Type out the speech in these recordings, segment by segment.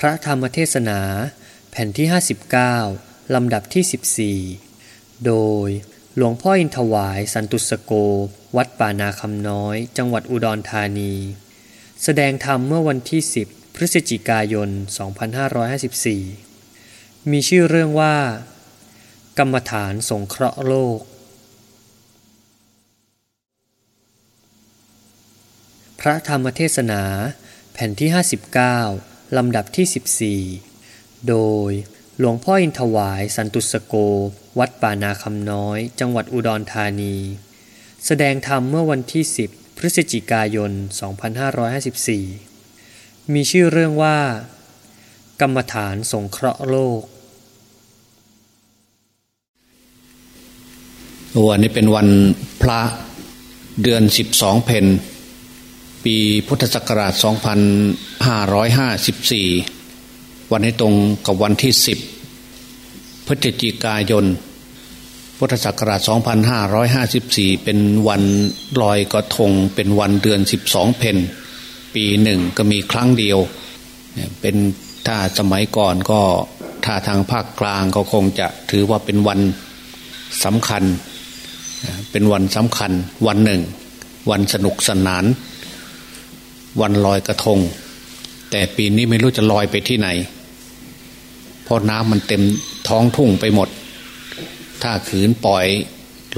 พระธรรมเทศนา แผ่นที่ 59 ลำดับที่ 14 โดยหลวงพ่ออินทวายสันตุสโก วัดป่านาคำน้อย จังหวัดอุดรธานี แสดงธรรมเมื่อวันที่ 10 พฤศจิกายน 2554 มีชื่อเรื่องว่า กรรมฐานสงเคราะห์โลก พระธรรมเทศนา แผ่นที่ 59 ลำดับที่ 14 โดยหลวงพ่ออินทวายสันตุสโก วัดป่านาคำน้อย จังหวัดอุดรธานี แสดงธรรมเมื่อวันที่ 10 พฤศจิกายน 2554 มีชื่อเรื่องว่า กรรมฐานสงเคราะห์โลก วันนี้เป็นวันพระเดือน 12 เพนปีพุทธศักราช 2554วันนี้ตรงกับวันที่10พฤศจิกายน พุทธศักราช 2554 เป็นวันลอยกระทง เป็นวันเดือน 12 เพนปีหนึ่งก็มีครั้งเดียว เป็นถ้าสมัยก่อนก็ถ้าทางภาคกลางก็คงจะถือว่าเป็นวันสำคัญ เป็นวันสำคัญวันหนึ่ง วันสนุกสนาน วันลอยกระทง แต่ปีนี้ไม่รู้จะลอยไปที่ไหน เพราะน้ำมันเต็มท้องทุ่งไปหมด ถ้าขืนปล่อย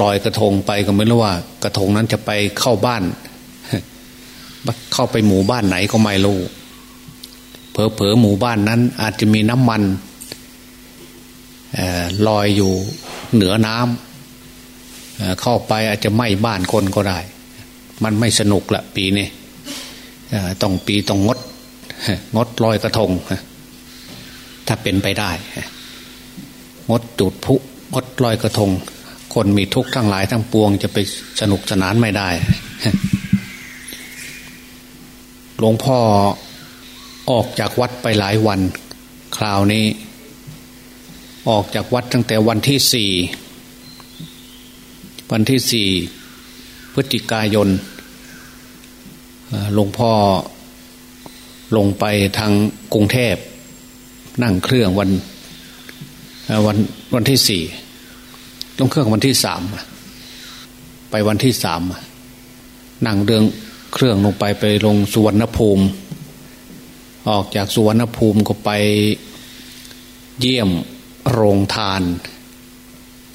ลอยกระทงไปก็ไม่รู้ว่า กระทงนั้นจะไปเข้าบ้าน เข้าไปหมู่บ้านไหนก็ไม่รู้เผลอๆหมู่บ้านนั้น อาจจะมีน้ำมันอลอยอยู่เหนือน้ำเข้าไปอาจจะไหม้บ้านคนก็ได้ มันไม่สนุกละปีนี้ต้องปีต้องงด งดลอยกระทงถ้าเป็นไปได้งดจุดพุงดลอยกระทง คนมีทุกข์ทั้งหลายทั้งปวงจะไปสนุกสนานไม่ได้หลวงพ่อออกจากวัดไปหลายวัน คราวนี้ ออกจากวัดตั้งแต่วันที่สี่วันที่สี่พฤศจิกายนหลวงพ่อ ลงไปทางกรุงเทพ นั่งเครื่องวันวันวันที่สี่ลงเครื่องวันที่สามไปวันที่สามนั่งเรื่องเครื่องลงไปไปลงสุวรรณภูมิ ออกจากสุวรรณภูมิก็ไปเยี่ยมโรงทาน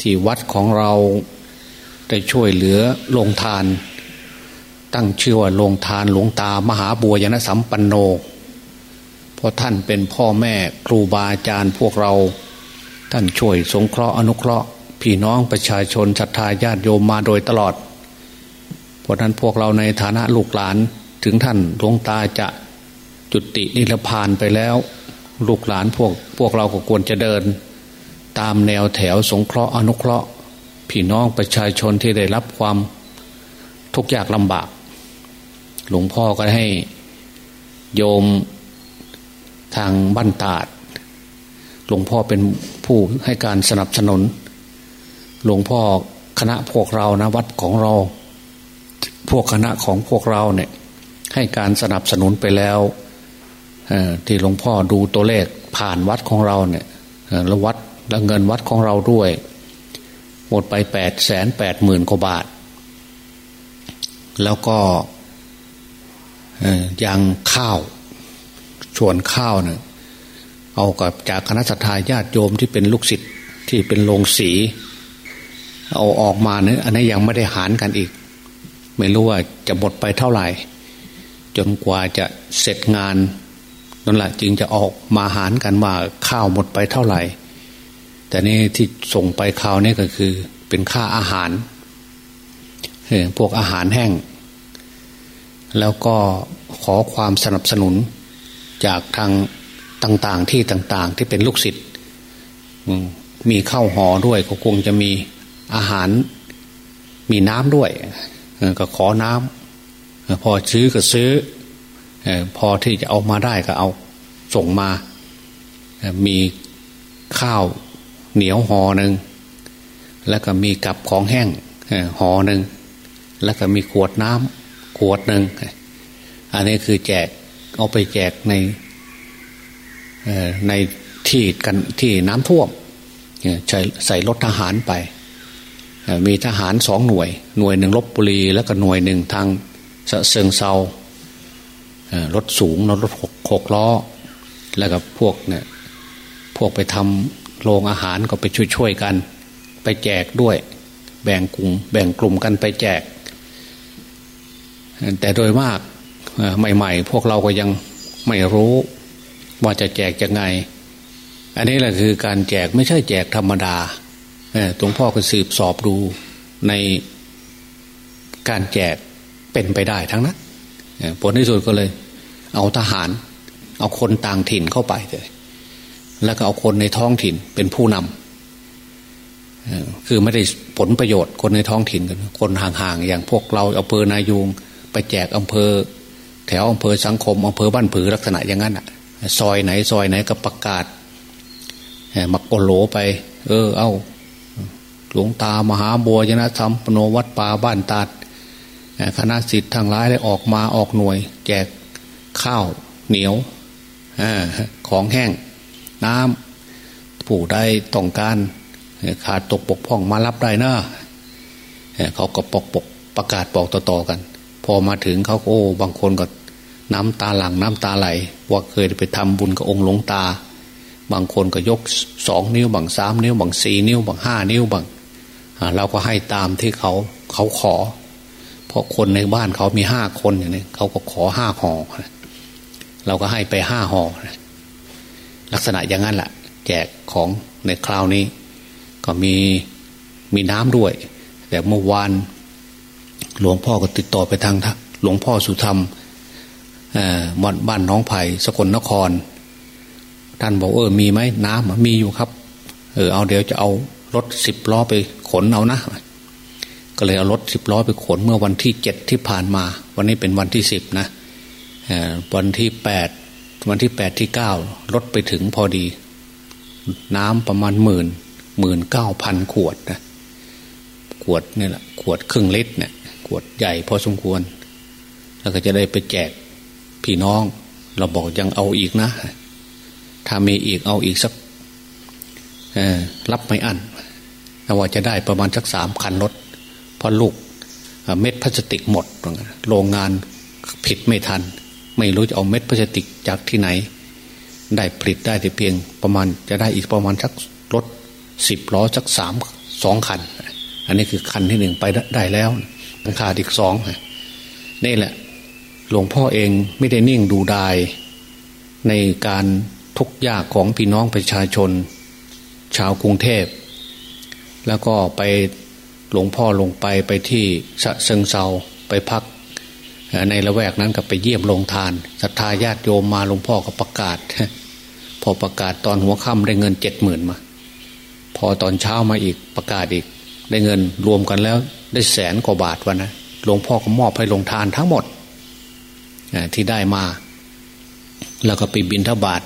ที่วัดของเราได้ช่วยเหลือโรงทาน ตั้งชื่อว่าลงทานหลวงตามหาบัวยนสัมปันโนเพราะท่านเป็นพ่อแม่ครูบาอาจารย์พวกเรา ท่านช่วยสงเคราะห์อนุเคราะห์พี่น้องประชาชนศรัทธาญาติโยมมาโดยตลอด เพราะนั้นพวกเราในฐานะลูกหลานถึงท่านหลวงตาจะจุตินิพพานไปแล้ว ลูกหลานพวกพวกเราก็ควรจะเดิน ตามแนวแถวสงเคราะห์อนุเคราะห์ พี่น้องประชาชนที่ได้รับความทุกข์ยากลำบาก หลวงพ่อก็ให้โยมทางบ้านตาด หลวงพ่อเป็นผู้ให้การสนับสนุน หลวงพ่อคณะพวกเรานะวัดของเรา พวกคณะของพวกเราเนี่ย ให้การสนับสนุนไปแล้วที่หลวงพ่อดูตัวเลขผ่านวัดของเราเนี่ยแล้ววัดแล้วเงินวัดของเราด้วย หมดไปแปดแสนแปดหมื่นกว่าบาท แล้วก็ อย่างข้าวชวนข้าวเนี่ยเอากับจากคณะสัตยาญาติโยมที่เป็นลูกศิษย์ที่เป็นโรงสี เอาออกมาเนี่ยอันนี้ยังไม่ได้หารกันอีก ไม่รู้ว่าจะหมดไปเท่าไหร่ จนกว่าจะเสร็จงานนั่นแหละจึงจะออกมาหารกันว่าข้าวหมดไปเท่าไหร่ แต่นี่ที่ส่งไปข้าวนี่ก็คือเป็นค่าอาหารพวกอาหารแห้ง แล้วก็ขอความสนับสนุนจากทางต่างๆที่ต่างๆ ที่เป็นลูกศิษย์มีข้าวห่อด้วยก็คงจะมีอาหารมีน้ำด้วยก็ขอน้ำพอซื้อก็ซื้อพอที่จะเอามาได้ก็เอาส่งมา มีข้าวเหนียวห่อหนึ่งแล้วก็มีกับของแห้งห่อหนึ่งแล้วก็มีขวดน้ำ ขวดหนึ่งอันนี้คือแจกเอาไปแจกในในที่กันที่น้ำท่วมใส่ใส่รถทหารไป มีทหารสองหน่วย หน่วยหนึ่งลบบุรี แล้วก็หน่วยหนึ่งทางเซิงเซารถสูงรถหกหกล้อ แล้วก็พวกเนี่ยพวกไปทำโรงอาหารก็ไปช่วยๆกัน ไปแจกด้วย แบ่งกลุ่ม แบ่งกลุ่มกันไปแจก แต่โดยมากใหม่ ๆ พวกเราก็ยังไม่รู้ว่าจะแจกยังไง อันนี้แหละคือการแจกไม่ใช่แจกธรรมดาหลวงพ่อก็สืบสอบดูในการแจกเป็นไปได้ทั้งนั้นผลที่สุดก็เลย เอาทหาร เอาคนต่างถิ่นเข้าไปเลย แล้วก็เอาคนในท้องถิ่นเป็นผู้นำคือไม่ได้ผลประโยชน์คนในท้องถิ่นกันคนห่างๆอย่างพวกเราเอำเภอนายูง ไปแจกอำเภอ แถวอำเภอสังคมอำเภอบ้านผือลักษณะอย่างนั้นอะ ซอยไหนซอยไหนก็ประกาศมักโอโหลไป เออ เอาหลวงตามหาบัวยนะธรรมปโนวัดป่าบ้านตาดคณะสิทธิ์ทางร้ายได้ออกมาออกหน่วย แจกข้าวเหนียวอของแห้ง น้ำผู้ได้ต้องการขาดตกปกพ่องมารับได้นะเขาก็ปกปกประกาศบอกต่อๆกัน พอมาถึงเขาโอ้ บางคนก็น้ำตาหลังน้ำตาไหลว่าเคยไปทำบุญกับองค์หลวงตา บางคนก็ยกสองนิ้วบางสามนิ้วบางสี่นิ้วบางห้านิ้วบางเราก็ให้ตามที่เขาเขาขอ เพราะคนในบ้านเขามีห้าคนอย่างนี้เขาก็ขอห้าห่อเราก็ให้ไปห้าห่อลักษณะอย่างนั้นแหละแจกของในคราวนี้ ก็มีมีน้ำด้วย แต่เมื่อวาน หลวงพ่อก็ติดต่อไปทางหลวงพ่อสุธรรมบ้านน้องไผ่สกลนคร ท่านบอกเออมีไหมน้ำมีอยู่ครับ เออเอาเดี๋ยวจะเอารถสิบล้อไปขนเอานะ ก็เลยเอารถสิบล้อไปขนเมื่อวันที่เจ็ดที่ผ่านมา วันนี้เป็นวันที่สิบนะวันที่แปดวันที่แปดที่เก้ารถไปถึงพอดี น้ำประมาณหมื่นหมื่นเก้าพันขวดนะขวดนี่แหละขวดครึ่งลิตรเนี่ย ขวดใหญ่พอสมควร แล้วก็จะได้ไปแจกพี่น้อง เราบอกยังเอาอีกนะ ถ้ามีอีกเอาอีกสักรับไม่อั้นแต่ว่าจะได้ประมาณสักสามคันรถเพราะลูกเม็ดพลาสติกหมด โรงงานผิดไม่ทัน ไม่รู้จะเอาเม็ดพลาสติกจากที่ไหน ได้ผลิตได้แต่เพียงประมาณจะได้อีกประมาณสักรถสิบล้อสักสามสองคัน อันนี้คือคันที่หนึ่งไปได้แล้ว ขาดอีกสองนี่แหละ หลวงพ่อเองไม่ได้นิ่งดูดาย ในการทุกข์ยากของพี่น้องประชาชน ชาวกรุงเทพ แล้วก็ไปหลวงพ่อลงไปไปที่สะเซิงเซาไปพัก ในละแวกนั้นก็ไปเยี่ยมโรงทานศรัทธาญาติโยมมาหลวงพ่อก็ประกาศ พอประกาศตอนหัวค่ำได้เงินเจ็ดหมื่นมา พอตอนเช้ามาอีกประกาศอีก ได้เงินรวมกันแล้วได้แสนกว่าบาทวันนะหลวงพ่อก็มอบให้ลงทานทั้งหมดที่ได้มา แล้วก็ไปบินทบาท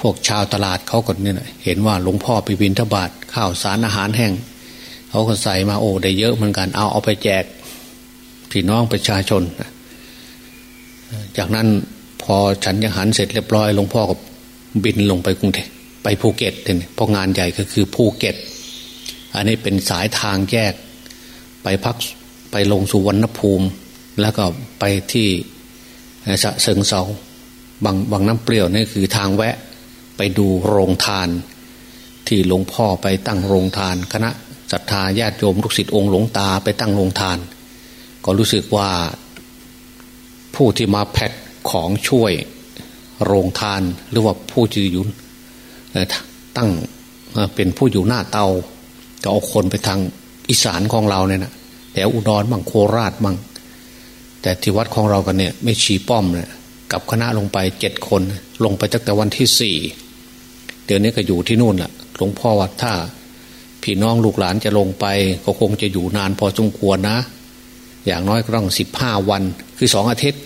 พวกชาวตลาดเขาก็เนี่ยเห็นว่าหลวงพ่อไปบินทบาทข้าวสารอาหารแห้งเขาก็ใส่มาโอ้ได้เยอะเหมือนกันเอาเอาไปแจกพี่น้องประชาชน จากนั้นพอฉันยังหันเสร็จเรียบร้อยหลวงพ่อก็บินลงไปกรุงเทพไปภูเก็ตเนี่ยเพราะงานใหญ่ก็คือภูเก็ต อันนี้เป็นสายทางแยก ไปพักไปลงสุวรรณภูมิ แล้วก็ไปที่สะเซิงเซาบางบางน้ำเปรี้ยวนี่คือทางแวะไปดูโรงทาน ที่หลวงพ่อไปตั้งโรงทาน คณะศรัทธาญาติโยมลูกศิษย์องค์หลวงตาไปตั้งโรงทาน ก็รู้สึกว่าผู้ที่มาแพ็คของช่วยโรงทานหรือว่าผู้ที่อยู่ตั้งเป็นผู้อยู่หน้าเตา ก็เอาคนไปทางอีสานของเราเนี่ยนะแถวอุดรบังโคราชบังแต่ที่วัดของเรากันเนี่ยไม่ชีป้อมเนี่ยกับคณะลงไปเจ็ดคน ลงไปตั้งแต่วันที่สี่เดี๋ยวนี้ก็อยู่ที่นู่นแหละหลวงพ่อวัดถ้าพี่น้องลูกหลานจะลงไป ก็คงจะอยู่นานพอสมควรนะ อย่างน้อยก็ต้องสิบห้าวันคือสองอาทิตย์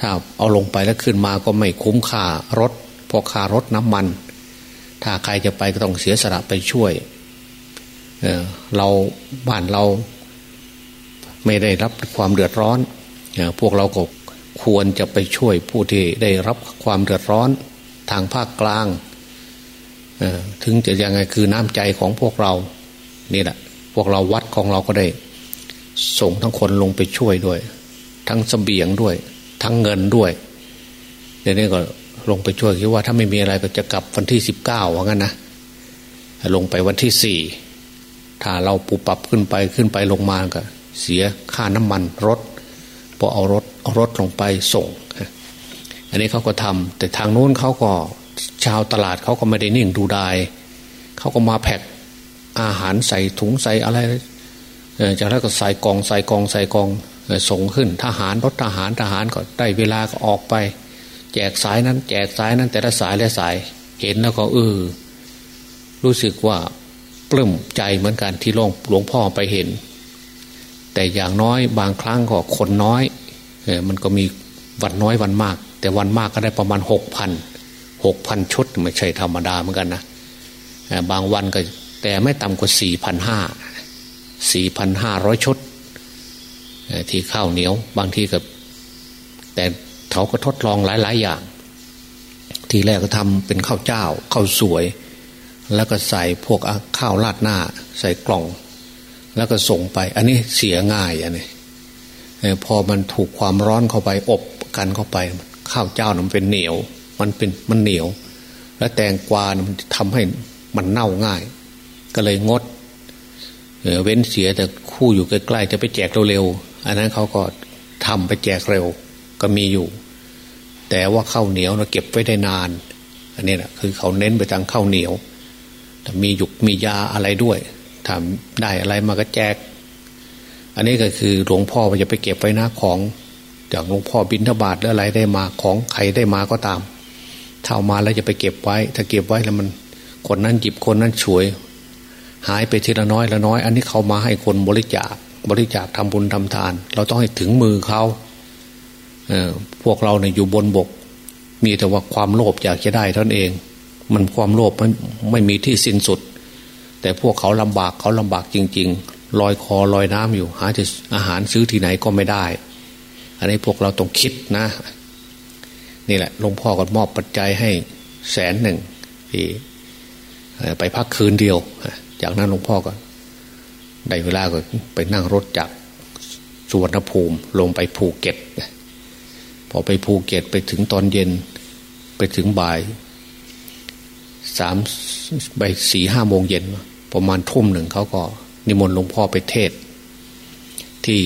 ถ้าเอาลงไปแล้วขึ้นมาก็ไม่คุ้มค่ารถพอค่ารถน้ำมัน ถ้าใครจะไปก็ต้องเสียสละไปช่วย เราบ้านเราไม่ได้รับความเดือดร้อน พวกเราก็ควรจะไปช่วยผู้ที่ได้รับความเดือดร้อนทางภาคกลาง ถึงจะยังไงคือน้ำใจของพวกเรา นี่แหละ พวกเราวัดของเราก็ได้ ส่งทั้งคนลงไปช่วยด้วย ทั้งสเสบียงด้วย ทั้งเงินด้วย เดี๋ยวนี้ก็ลงไปช่วยคิดว่าถ้าไม่มีอะไรก็จะกลับวันที่สิบเก้าว่างั้นนะ ลงไปวันที่สี่ ถ้าเราปูปรับขึ้นไปขึ้นไปลงมาก็ เสียค่าน้ำมันรถพอเอารถเอารถลงไปส่ง อันนี้เขาก็ทำแต่ทางโน้นเขาก็ชาวตลาดเขาก็ไม่ได้นิ่งดูดายเขาก็มาแพ็คอาหารใส่ถุงใส่อะไรจากนั้นก็ใส่กองใส่กองใส่กองส่งขึ้น ทหารรถทหารทหารก็ได้เวลาก็ออกไป แจกสายนั้น แจกสายนั้นแต่ละสายและสาย เห็นแล้วก็เออรู้สึกว่า ปลื้มใจเหมือนกันที่หลวงหลวงพ่อไปเห็น แต่อย่างน้อยบางครั้งก็คนน้อยเออมันก็มีวันน้อยวันมาก แต่วันมากก็ได้ประมาณหกพันหกพันชุดไม่ใช่ธรรมดาเหมือนกันนะบางวันก็แต่ไม่ต่ำกว่าสี่พันห้าสี่พันห้าร้อยชุดที่ข้าวเหนียวบางทีกับ แต่เขาก็ทดลองหลาย ๆ อย่าง ทีแรกก็ทำเป็นข้าวเจ้าข้าวสวย แล้วก็ใส่พวกข้าวราดหน้า ใส่กล่อง แล้วก็ส่งไป อันนี้เสียง่ายอันนี้พอมันถูกความร้อนเข้าไปอบกันเข้าไป ข้าวเจ้ามันเป็นเหนียว มันเป็นมันเหนียว และแตงกวามันทำให้มันเน่าง่าย ก็เลยงดเว้นเสียแต่คู่อยู่ใกล้ๆจะไปแจกเร็วๆอันนั้นเขาก็ทำไปแจกเร็วก็มีอยู่ แต่ว่าข้าวเหนียวเราเก็บไว้ได้นาน อันนี้แหละคือเขาเน้นไปทางข้าวเหนียว มีหยุกมียาอะไรด้วยทำได้อะไรมาก็แจก อันนี้ก็คือหลวงพ่อจะไปเก็บไว้นะของจากหลวงพ่อบินทบาทหรืออะไรได้มาของใครได้มาก็ตามเท่ามาแล้วจะไปเก็บไว้ ถ้าเก็บไว้แล้วมันคนนั้นหยิบคนนั้นช่วย หายไปทีละน้อยละน้อย อันนี้เขามาให้คนบริจาคบริจาคทำบุญทำทาน เราต้องให้ถึงมือเขาเออพวกเราเนี่ยอยู่บนบก มีแต่ว่าความโลภอยากจะได้ท่านเอง มันความโลภไม่ไม่มีที่สิ้นสุด แต่พวกเขาลำบากเขาลำบากจริง ๆ ลอยคอลอยน้ำอยู่ หาจะอาหารซื้อที่ไหนก็ไม่ได้ อันนี้พวกเราต้องคิดนะ นี่แหละหลวงพ่อก็มอบปัจจัยให้แสนหนึ่งที่ไปพักคืนเดียว จากนั้นหลวงพ่อก็ได้เวลาก็ไปนั่งรถจากสุวรรณภูมิลงไปภูเก็ตพอไปภูเก็ตไปถึงตอนเย็นไปถึงบ่าย สามใบสี่ห้าโมงเย็นประมาณทุ่มหนึ่งเขาก็ นิมนต์หลวงพ่อไปเทศ ที่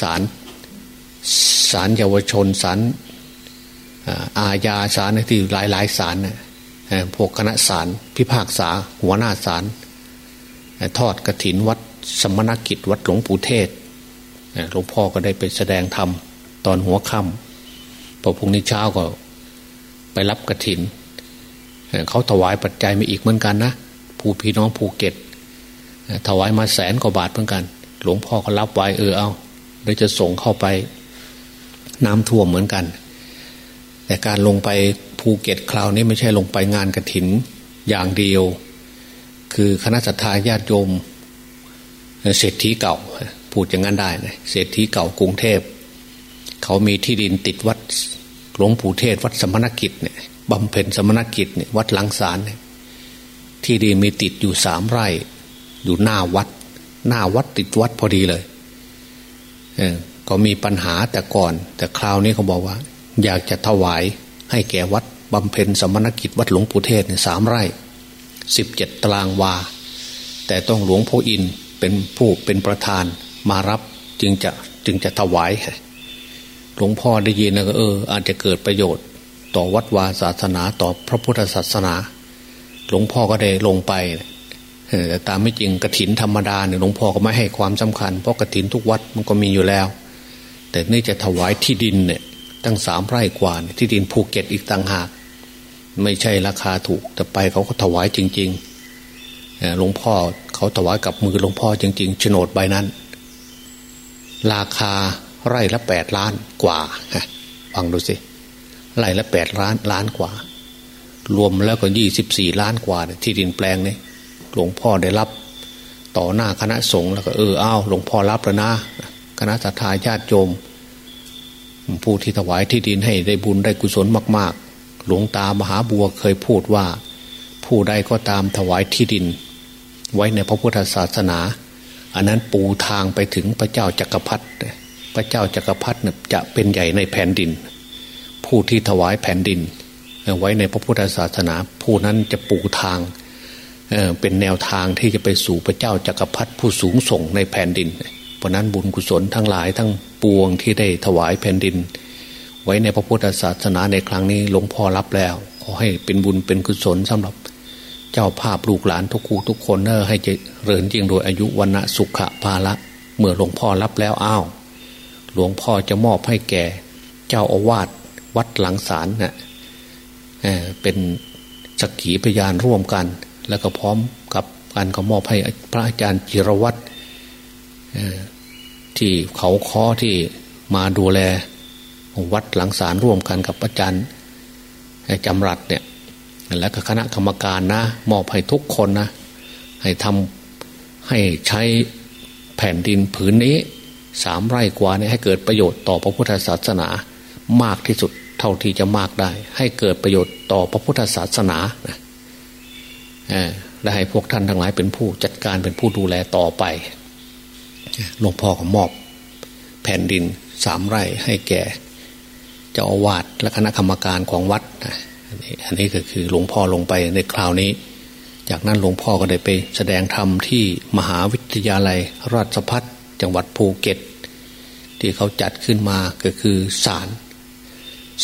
ศาลศาลเยาวชนศาลอาญาศาลที่หลายหลายศาลเนี่ยพวกคณะศาลพิพากษาหัวหน้าศาลทอดกระถินวัดสมณกิจวัดหลวงปู่เทศหลวงพ่อก็ได้ไปแสดงธรรมตอนหัวค่ำพอพรุ่งนี้เช้าก็ไปรับกระถิน เขาถวายปัจจัยมาอีกเหมือนกันนะผู้พี่น้องภูเก็ตถวายมาแสนกว่าบาทเหมือนกัน หลวงพ่อก็รับไว้เออเอาเดี๋ยวจะส่งเข้าไปน้ำท่วมเหมือนกัน แต่การลงไปภูเก็ตคราวนี้ไม่ใช่ลงไปงานกระถินอย่างเดียว คือคณะสัตยาญาติโยมเศรษฐีเก่าพูดอย่างนั้นได้นะเศรษฐีเก่ากรุงเทพ เขามีที่ดินติดวัดหลวงปู่เทศวัดสมณกิจเนี่ย บำเพ็ญสมณกิจเนี่ยวัดหลังสารเนี่ยที่ดินมีติดอยู่สามไร่ อยู่หน้าวัด หน้าวัดติดวัดพอดีเลยเออก็มีปัญหาแต่ก่อน แต่คราวนี้เขาบอกว่า อยากจะถวายให้แก่วัดบำเพ็ญสมณกิจวัดหลวงปู่เทศเนี่ยสามไร่สิบเจ็ดตารางวา แต่ต้องหลวงพ่ออินเป็นผู้เป็นประธานมารับจึงจะจึงจะถวายหลวงพ่อได้ยินแล้วก็เออ อาจจะเกิดประโยชน์ ต่อวัดวาศาสนาต่อพระพุทธศาสนา หลวงพ่อก็ได้ลงไปแต่ตามไม่จริงกระถินธรรมดาเนี่ยหลวงพ่อก็ไม่ให้ความสำคัญ เพราะกระถินทุกวัดมันก็มีอยู่แล้ว แต่นี่จะถวายที่ดินเนี่ยตั้งสามไร่กว่าที่ดินภูเก็ตอีกต่างหาก ไม่ใช่ราคาถูก แต่ไปเขาก็ถวายจริงๆหลวงพ่อเขาถวายกับมือหลวงพ่อจริงๆโฉนดใบนั้น ราคาไร่ละแปดล้านกว่าฟังดูสิ ไร่ละแปดล้านล้านกว่า รวมแล้วก็ยี่สิบสี่ล้านกว่า ที่ดินแปลงนี้หลวงพ่อได้รับ ต่อหน้าคณะสงฆ์แล้วก็เอออ้าวหลวงพ่อรับแล้วนะคณะสัตยาญาติโยมผู้ที่ถวายที่ดินให้ได้บุญได้กุศลมาก ๆ หลวงตามหาบัวเคยพูดว่า ผู้ใดก็ตามถวายที่ดิน ไว้ในพระพุทธศาสนา อันนั้นปูทางไปถึงพระเจ้าจักรพรรดิพระเจ้าจักรพรรดิจะเป็นใหญ่ในแผ่นดิน ผู้ที่ถวายแผ่นดิน ไว้ในพระพุทธศาสนา ผู้นั้นจะปูทางเป็นแนวทางที่จะไปสู่พระเจ้าจักรพรรดิผู้สูงส่งในแผ่นดิน เพราะนั้นบุญกุศลทั้งหลายทั้งปวงที่ได้ถวายแผ่นดิน ไว้ในพระพุทธศาสนาในครั้งนี้หลวงพ่อรับแล้ว ขอให้เป็นบุญเป็นกุศลสำหรับ เจ้าภาพลูกหลานทุกคู่ทุกคนเนอให้เจริญยิ่งโดยอายุวันะสุขะภาละ เมื่อหลวงพ่อรับแล้วอ้าวหลวงพ่อจะมอบให้แก่ เจ้าอาวาส วัดหลังศาลเนะ่ยเป็นสักขีพยานร่วมกัน แล้วก็พร้อมกับการก็มอบให้พระอาจารย์จิรวัตรที่เขาค้อที่มาดูแลวัดหลังศาลร่วมกันกับอาจารย์จำรัดเนี่ยและก็คณะกรรมการนะ มอบให้ทุกคนนะ ให้ทำให้ใช้แผ่นดินผืนนี้สามไร่กว่าเนี่ยให้เกิดประโยชน์ต่อพระพุทธศาสนามากที่สุด เท่าที่จะมากได้ ให้เกิดประโยชน์ต่อพระพุทธศาสนาและให้พวกท่านทั้งหลายเป็นผู้จัดการเป็นผู้ดูแลต่อไปหลวงพ่อก็มอบแผ่นดินสามไร่ให้แก่เจ้าอาวาสและคณะกรรมการของวัดอันนี้ก็คือหลวงพ่อลงไปในคราวนี้ จากนั้นหลวงพ่อก็ได้ไปแสดงธรรมที่มหาวิทยาลัยราชพัฒจังหวัดภูเก็ต ที่เขาจัดขึ้นมาก็คือศาล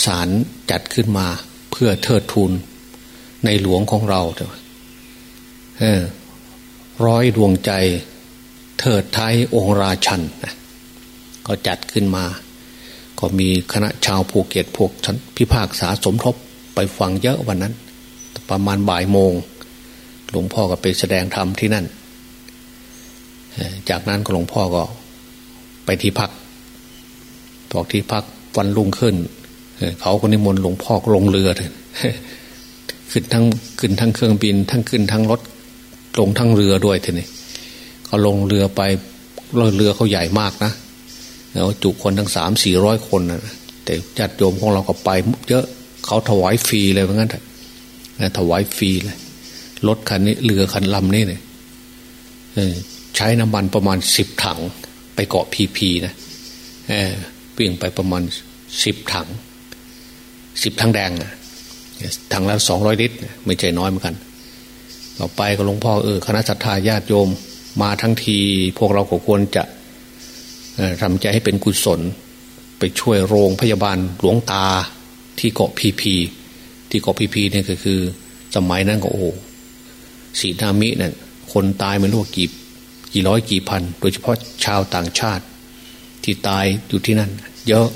ศาลจัดขึ้นมาเพื่อเทิดทูนในหลวงของเราเออร้อยดวงใจเทิดไทยองราชันก็จัดขึ้นมา ก็มีคณะชาวภูเก็ตพวกชั้นพิพากษาสมทบไปฟังเยอะวันนั้น ประมาณบ่ายโมง หลวงพ่อก็ไปแสดงธรรมที่นั่น จากนั้นก็หลวงพ่อก็ไปที่พักพอกที่พักวันรุ่งขึ้น เขาคนนิมนต์หลวงพ่อลงเรือเลยขึ้นทั้งขึ้นทั้งเครื่องบิน ทั้งขึ้นทั้งรถลงทั้งเรือด้วยทีนี้เขาลงเรือไปเรือเขาใหญ่มากนะแล้วจุคนทั้งสามสี่ร้อยคนนะแต่จัดโยมของเราก็ไปเยอะเขาถวายฟรีเลยเพราะงั้นถวายฟรีเลยรถคันนี้เรือคันลำนี้เนี่ยใช้น้ำมันประมาณสิบถัง ไปเกาะพีพีนะเปลี่ยงไปประมาณสิบถัง สิบถังแดงนะถังละสองร้อยลิตรไม่ใช่น้อยเหมือนกันต่อไปก็หลวงพ่อเออคณะสัตยาญาติโยม มาทั้งที พวกเราก็ควรจะทำใจให้เป็นกุศล ไปช่วยโรงพยาบาลหลวงตาที่เกาะพีพี ที่เกาะพีพีเนี่ยก็คือ สมัยนั้นก็โอ้สีนามิเนี่ยคนตายไม่รู้กี่กี่ร้อยกี่พัน โดยเฉพาะชาวต่างชาติ ที่ตายอยู่ที่นั่น เยอะ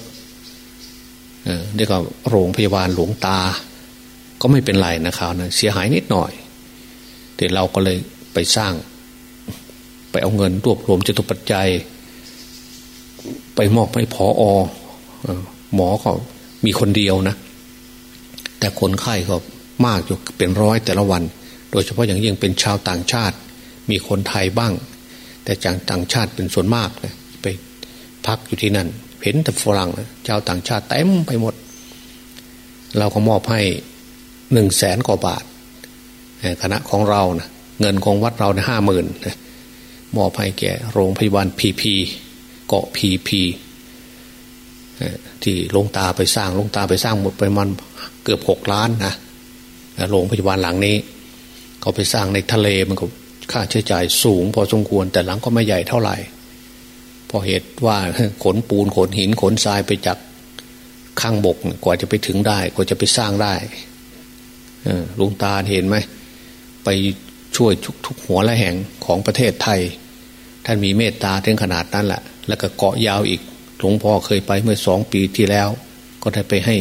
เออเรียกว่าโรงพยาบาลหลวงตา ก็ไม่เป็นไรนะครับนะเสียหายนิดหน่อยแต่เราก็เลยไปสร้าง ไปเอาเงินรวบรวมจตุปัจจัย ไปมอบให้พออหมอก็มีคนเดียวนะ แต่คนไข้ก็มากอยู่เป็นร้อยแต่ละวัน โดยเฉพาะอย่างยิ่งเป็นชาวต่างชาติ มีคนไทยบ้าง แต่จากต่างชาติเป็นส่วนมากเลยไปพักอยู่ที่นั่น เห็นแต่ฝรั่งชาวต่างชาติเต็มไปหมด เราก็มอบให้หนึ่งแสนกว่าบาทคณะของเรานะเงินของวัดเราในห้าหมื่นมอบให้แก่โรงพยาบาลพีพีเกาะพีพีที่ลงตาไปสร้างลงตาไปสร้างหมดไปมันเกือบหกล้านนะโรงพยาบาลหลังนี้ เขาไปสร้างในทะเลมันก็ค่าใช้จ่ายสูงพอสมควร แต่หลังก็ไม่ใหญ่เท่าไหร่ พอเหตุว่าขนปูนขนหินขนทรายไปจากข้างบกกว่าจะไปถึงได้ กว่าจะไปสร้างได้ลุงตาเห็นไหม ไปช่วยทุกทุกหัวและแห่งของประเทศไทย ท่านมีเมตตาถึงขนาดนั้นแหละแล้วก็เกาะยาวอีกหลวงพ่อเคยไปเมื่อสองปีที่แล้ว ก็ได้ไปให้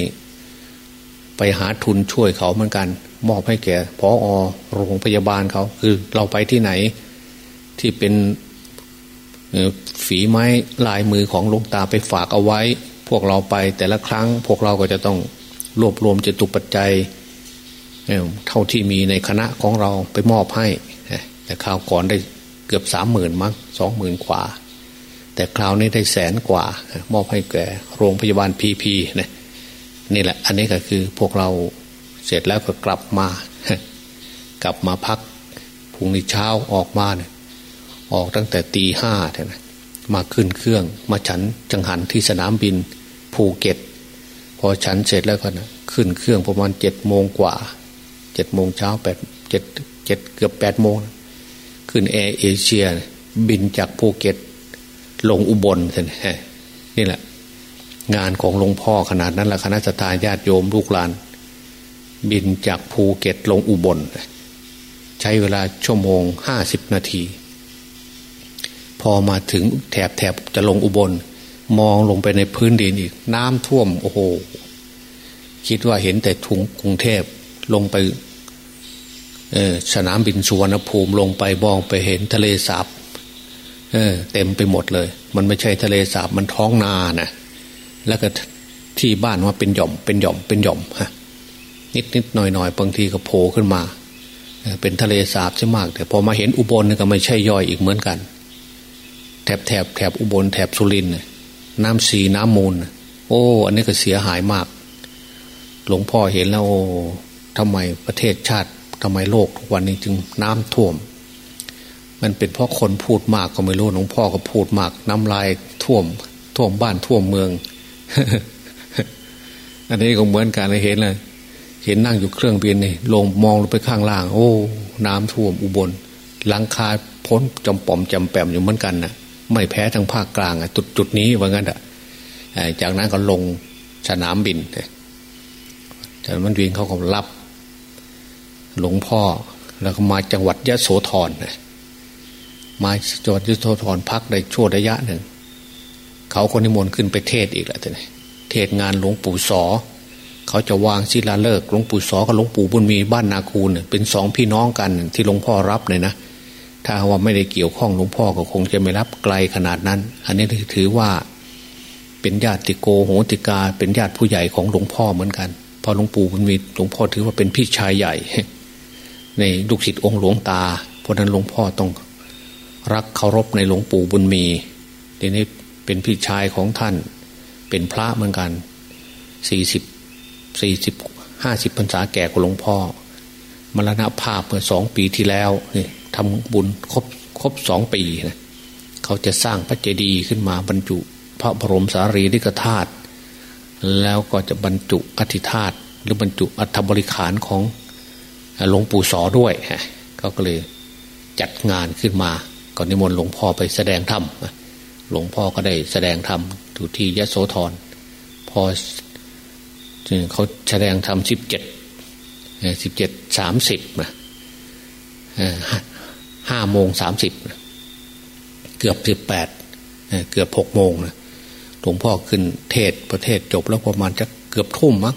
ไปหาทุนช่วยเขาเหมือนกัน มอบให้แก่พออโรงพยาบาลเขาคือเราไปที่ไหนที่เป็น ฝีไม้ลายมือของหลวงตาไปฝากเอาไว้ พวกเราไปแต่ละครั้ง พวกเราก็จะต้องรวบรวมจตุปัจจัยเท่าที่มีในคณะของเราไปมอบให้ แต่คราวก่อนได้เกือบสามหมื่นมั้งสองหมื่นกว่า แต่คราวนี้ได้แสนกว่า มอบให้แก่โรงพยาบาลพีพีนะนี่แหละ อันนี้ก็คือพวกเราเสร็จแล้วก็กลับมา กลับมาพักพรุ่งนี้เช้าออกมาเนี่ยออกตั้งแต่ตีห้าเท่านะ มาขึ้นเครื่อง มาฉันจังหันที่สนามบินภูเก็ต พอฉันเสร็จแล้วก็นะขึ้นเครื่องประมาณเจ็ดโมงกว่าเจ็ดโมงเช้าแปดเจ็ดเจ็ดเกือบแปดโมง ขึ้นแอร์เอเชียบินจากภูเก็ต ลงอุบลเนี่ยแหละ งานของหลวงพ่อขนาดนั้นแหละคณะศรัทธาญาติโยมลูกหลาน บินจากภูเก็ตลงอุบล ใช้เวลาชั่วโมงห้าสิบนาที พอมาถึงแถบแถบจะลงอุบล มองลงไปในพื้นดินอีก น้ำท่วมโอ้โห คิดว่าเห็นแต่ถุงกรุงเทพลงไปสนามบินสุวรรณภูมิลงไปมองไปเห็นทะเลสาบเเต็มไปหมดเลย มันไม่ใช่ทะเลสาบมันท้องนานะแล้วก็ที่บ้านว่าเป็นหย่อม เป็นหย่อม เป็นหย่อมฮะนิดนิดหน่อยหน่อยบางทีก็โผล่ขึ้นมา เป็นทะเลสาบใช่มาก แต่พอมาเห็นอุบลก็ไม่ใช่ย่อยอีกเหมือนกัน ถบแถบแถบอุบลแถบสุรินทร์น้ำสีน้ำมูล โอ้ อันนี้ก็เสียหายมาก หลวงพ่อเห็นแล้วโอ้ทำไมประเทศชาติทำไมโลกทุกวันนี้จึงน้ำท่วม มันเป็นเพราะคนพูดมากก็ไม่รู้หลวงพ่อก็พูดมาก น้ำลายท่วม ท่วมบ้านท่วมเมือง อันนี้ก็เหมือนกันเห็นเลยเห็นนั่งอยู่เครื่องบินนี่ลงมองลงไปข้างล่าง โอ้ น้ำท่วมอุบลหลังคาพ้นจำปอมจำแปมอยู่เหมือนกันน่ะ ไม่แพ้ทางภาคกลางจุดจุดนี้ว่างั้นอะจากนั้นก็ลงสนามบินจากนั้นวินเขาก็รับ หลวงพ่อแล้วก็มาจังหวัดยะโสธรมาจังหวัดยะโสธรพักได้ช่วระยะหนึ่งเขาคนนิมนต์ขึ้นไปเทศอีกแล้วท่านเทศงานหลวงปู่สอเขาจะวางศิลาฤกษ์หลวงปู่สอกับหลวงปู่บุญมีบ้านนาคูนเป็นสองพี่น้องกันที่หลวงพ่อรับเลยนะ ถ้าว่าไม่ได้เกี่ยวข้องหลวงพ่อก็คงจะไม่รับไกลขนาดนั้น อันนี้ถือว่าเป็นญาติโกโหติกา เป็นญาติผู้ใหญ่ของหลวงพ่อเหมือนกันพอหลวงปู่บุญมีหลวงพ่อถือว่าเป็นพี่ชายใหญ่ ในลูกศิษย์องค์หลวงตา เพราะนั้นหลวงพ่อต้องรักเคารพในหลวงปู่บุญมีทีนี้เป็นพี่ชายของท่าน เป็นพระเหมือนกันสี่สิบสี่สิบห้าสิบพรรษาแก่กว่าหลวงพ่อมรณภาพเมื่อสองปีที่แล้วนี่ ทำบุญครบครบสองปีนะเขาจะสร้างพระเจดีย์ขึ้นมาบรรจุ พระบรมสารีริกธาตุแล้วก็จะบรรจุอธิธาตุหรือบรรจุอัฐบริขารของหลวงปู่สอด้วยฮะเขาก็เลยจัดงานขึ้นมาก่อนนิมนต์หลวงพ่อไปแสดงธรรมหลวงพ่อก็ได้แสดงธรรมอยู่ที่ยะโสธรพอเขาแสดงธรรมสิบเจ็ดสิบเจ็ดสามสิบนะ ห้าโมงสามสิบเกือบสิบแปดเกือบหกโมงนะหลวงพ่อขึ้นเทศประเทศจบแล้วประมาณจะเกือบทุ่มมั้ง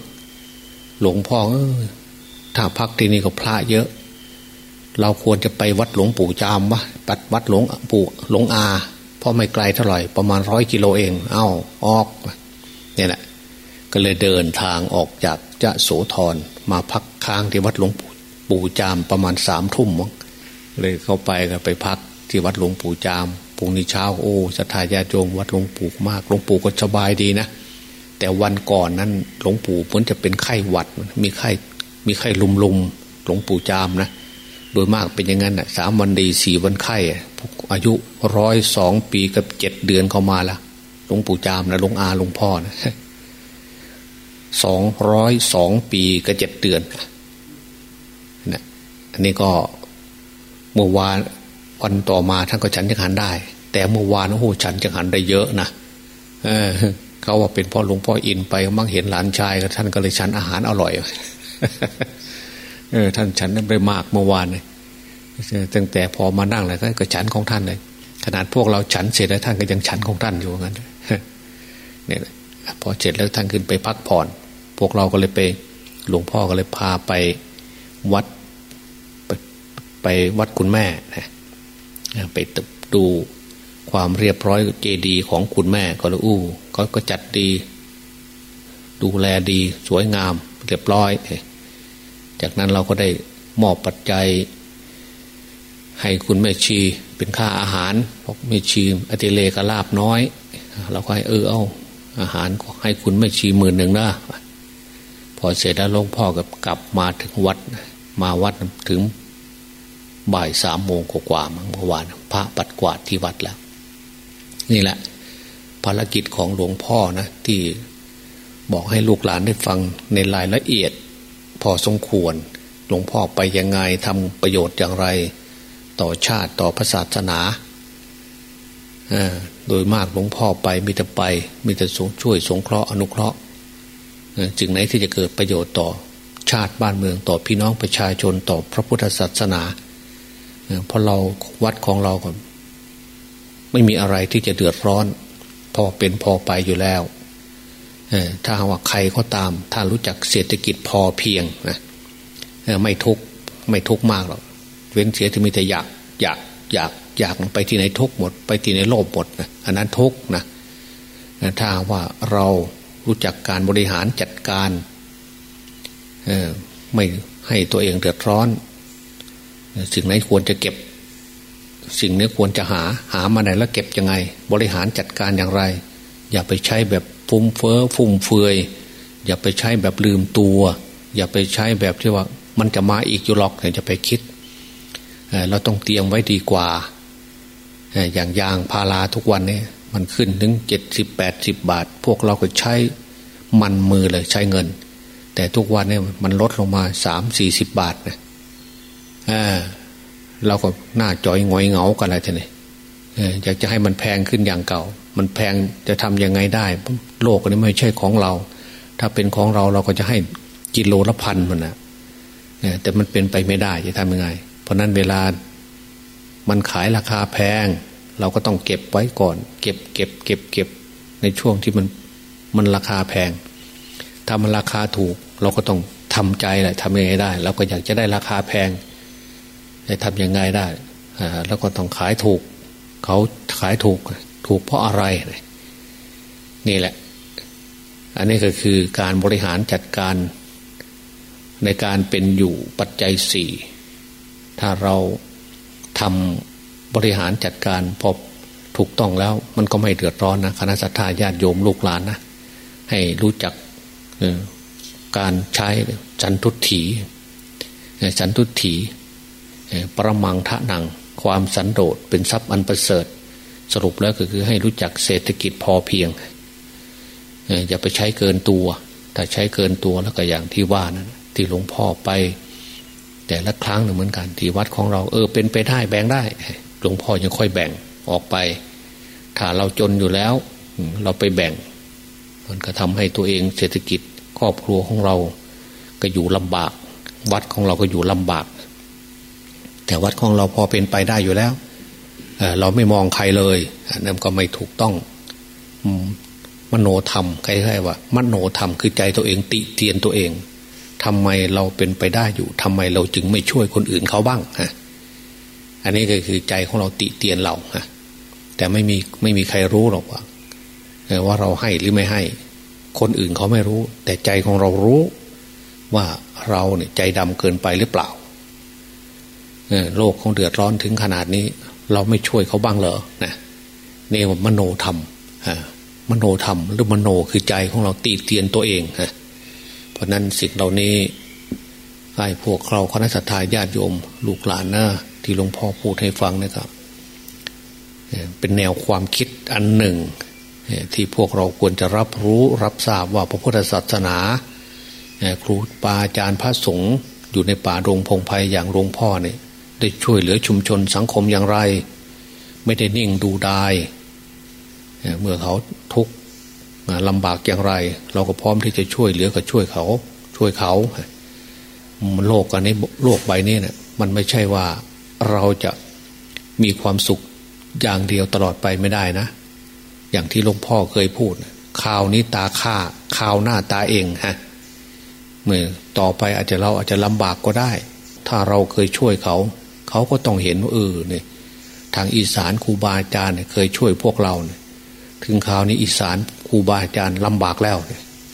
หลวงพ่อเออถ้าพักที่นี่ก็พระเยอะ เราควรจะไปวัดหลวงปู่จามวะปัดวัดหลวงปู่หลวงอาเพราะไม่ไกลเท่าไหร่ประมาณร้อยกิโลเอง เอา้าออกเนี่ยแหละก็เลยเดินทางออกจากจะโสธรมาพักค้างที่วัดหลวงปู่จามประมาณสามทุ่มมั้ง เลยเข้าไปก็ไปพักที่วัดหลวงปู่จามปุ่งนี้เช้าโอ้สัทธาญาโยมวัดหลวงปู่มากหลวงปู่ก็สบายดีนะแต่วันก่อนนั้นหลวงปู่เหมือนจะเป็นไข้หวัดมีไข้มีไข้ลุมลุมหลวงปู่จามนะโดยมากเป็นอย่างนั้นอะสามวันดีสี่วันไข้อายุร้อยสองปีกับเจ็ดเดือนเข้ามาละหลวงปู่จามนะหลวงอาหลวงพ่อนะสองร้อยสองปีกับเจ็ดเดือนนะอันนี้ก็ เมื่อวานวันต่อมาท่านก็ฉันจังหันได้ แต่เมื่อวานโอ้โหฉันจังหันได้เยอะนะเออเขาว่าเป็นพ่อหลวงพ่ออินไปมั่งเห็นหลานชายท่านก็เลยฉันอาหารอร่อยเออท่านฉันได้มากเมื่อวานเลยตั้งแต่พอมานั่งเลยก็ฉันของท่านเลยขนาดพวกเราฉันเสร็จแล้วท่านก็ยังฉันของท่านอยู่งั้นเนี่ยพอเสร็จแล้วท่านขึ้นไปพักผ่อน พวกเราก็เลยไป หลวงพ่อก็เลยพาไปวัด ไปวัดคุณแม่นะไปดูความเรียบร้อยเจดีของคุณแม่ก็เลยอู้เขาก็จัดดี ดูแลดีสวยงาม เรียบร้อย จากนั้นเราก็ได้มอบปัจจัย ให้คุณแม่ชีเป็นค่าอาหารพกแม่ชีอติเลกลาบน้อย เราก็ให้เออเอาอาหารให้คุณแม่ชีหมื่นหนึ่งนะพอเสร็จแล้วหลวงพ่อก็กลับมาถึงวัด มาวัดถึง บ่ายสามโมงกว่าเมื่อวานพระปัดกวาดที่วัดแล้ว นี่แหละ ภารกิจของหลวงพ่อนะ ที่บอกให้ลูกหลานได้ฟังในรายละเอียด พอสมควร หลวงพ่อไปยังไงทำประโยชน์อย่างไร ต่อชาติต่อพระศาสนาโดยมากหลวงพ่อไปมีแต่ไปมีแต่ช่วยสงเคราะห์อนุเคราะห์จึงไหนที่จะเกิดประโยชน์ต่อชาติบ้านเมืองต่อพี่น้องประชาชนต่อพระพุทธศาสนา เพราะเราวัดของเราก่อนไม่มีอะไรที่จะเดือดร้อน พอเป็นพอไปอยู่แล้วถ้าว่าใครก็ตาม ถ้ารู้จักเศรษฐกิจพอเพียงนะไม่ทุกไม่ทุกมากหรอกเว้นเสียที่มีแต่อยากอยากอยากอยากไปที่ไหนทุกหมด ไปที่ไหนโลภหมดนะอันนั้นทุกนะถ้าว่าเรารู้จักการบริหารจัดการไม่ให้ตัวเองเดือดร้อน สิ่งไหนควรจะเก็บ สิ่งนี้ควรจะหาหามาไหนแล้วเก็บยังไง บริหารจัดการอย่างไร อย่าไปใช้แบบฟุ้มเฟ้อฟุ่มเฟือย อย่าไปใช้แบบลืมตัว อย่าไปใช้แบบที่ว่ามันจะมาอีกอยู่หรอกจะไปคิดเราต้องเตรียมไว้ดีกว่า อย่างยางพาราทุกวันนี้มันขึ้นถึงเจ็ดสิบแปดสิบบาท พวกเราก็ใช้มันมือเลยใช้เงิน แต่ทุกวันนี้มันลดลงมาสามสี่สิบบาทนะ เราก็หน้าจอยงอยเงากันอะไรท่านี่อยากจะให้มันแพงขึ้นอย่างเก่า มันแพงจะทำยังไงได้ โลกนี้ไม่ใช่ของเรา ถ้าเป็นของเราเราก็จะให้กิโลละพันมันนะแต่มันเป็นไปไม่ได้จะทำยังไง เพราะนั้นเวลามันขายราคาแพง เราก็ต้องเก็บไว้ก่อน เก็บเก็บเก็บเก็บในช่วงที่มันมันราคาแพง ถ้ามันราคาถูก เราก็ต้องทำใจแหละทำยังไงได้ เราก็อยากจะได้ราคาแพง จะทำยังไงได้แล้วก็ต้องขายถูก เขาขายถูกถูกเพราะอะไรนี่แหละ อันนี้ก็คือการบริหารจัดการในการเป็นอยู่ปัจจัยสี่ถ้าเราทำบริหารจัดการพอถูกต้องแล้วมันก็ไม่เดือดร้อนนะคณะสัตยาญาติโยมลูกหลานนะให้รู้จักการใช้จันทุถีจันทุถี ประมังทะนัง ความสันโดษเป็นทรัพย์อันประเสริฐ สรุปแล้วก็คือให้รู้จักเศรษฐกิจพอเพียงอย่าไปใช้เกินตัว ถ้าใช้เกินตัวแล้วก็อย่างที่ว่านะที่หลวงพ่อไป แต่ละครั้งหนึ่งเหมือนกันที่วัดของเราเออเป็นไปได้แบ่งได้หลวงพ่อยังค่อยแบ่งออกไป ถ้าเราจนอยู่แล้ว เราไปแบ่ง มันก็ทำให้ตัวเองเศรษฐกิจครอบครัวของเรา ก็อยู่ลำบาก วัดของเราก็อยู่ลำบาก แต่วัดของเราพอเป็นไปได้อยู่แล้วเเราไม่มองใครเลยนั่นก็ไม่ถูกต้องมโนธรรมใครๆว่ามโนธรรมคือใจตัวเองติเตียนตัวเองทำไมเราเป็นไปได้อยู่ทำไมเราจึงไม่ช่วยคนอื่นเขาบ้างฮะอันนี้ก็คือใจของเราติเตียนเราฮะแต่ไม่มีไม่มีใครรู้หรอกว่าว่าเราให้หรือไม่ให้ คนอื่นเขาไม่รู้ แต่ใจของเรารู้ว่าเราเนี่ยใจดำเกินไปหรือเปล่า โลกของเดือดร้อนถึงขนาดนี้ เราไม่ช่วยเขาบ้างเหรอนะนี่มโนธรรมมโนธรรมหรือมโนคือใจของเราตีเตียนตัวเองฮะเพราะนั้นสิ่งเหล่านี้ให้พวกเราคณะสัตยาญาติโยม ลูกหลานนะที่หลวงพ่อพูดให้ฟังนะครับเป็นแนวความคิดอันหนึ่ง ที่พวกเราควรจะรับรู้รับทราบว่าพระพุทธศาสนา ครูปาอาจารย์พระสงฆ์อยู่ในป่าดงพงไพ่อย่างหลวงพ่อเนี่ย ได้ช่วยเหลือชุมชนสังคมอย่างไร ไม่ได้นิ่งดูดายเมื่อเขาทุกข์ลำบากอย่างไร เราก็พร้อมที่จะช่วยเหลือก็ช่วยเขา ช่วยเขาโลกอันนี้โลกใบนี้เนะี่ยมันไม่ใช่ว่าเราจะมีความสุขอย่างเดียวตลอดไปไม่ได้นะ อย่างที่หลวงพ่อเคยพูดข่าวนี้ตาข้าข่าวหน้าตาเองฮะเมื่อต่อไปอาจจะเราอาจจะลำบากก็ได้ ถ้าเราเคยช่วยเขา เขาก็ต้องเห็นว่าเออเนี่ยทางอีสานครูบาอาจารย์เคยช่วยพวกเราเนี่ยถึงข่าวนี้อีสานครูบาอาจารย์ลำบากแล้ว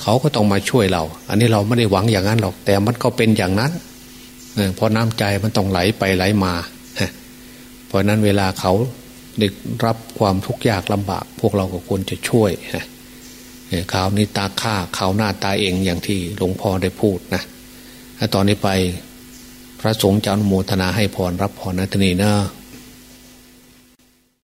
เขาก็ต้องมาช่วยเรา อันนี้เราไม่ได้หวังอย่างนั้นหรอก แต่มันก็เป็นอย่างนั้นเพราะน้ำใจมันต้องไหลไปไหลมาเพราะนั้นเวลาเขาได้รับความทุกข์ยากลำบาก พวกเราก็ควรจะช่วยข่าวนี้ตาข้าข่าวหน้าตาเองอย่างที่หลวงพ่อได้พูดนะถ้าตอนนี้ไป พระสงฆ์จะอนุโมทนาให้พรรับพรนะทนีนะ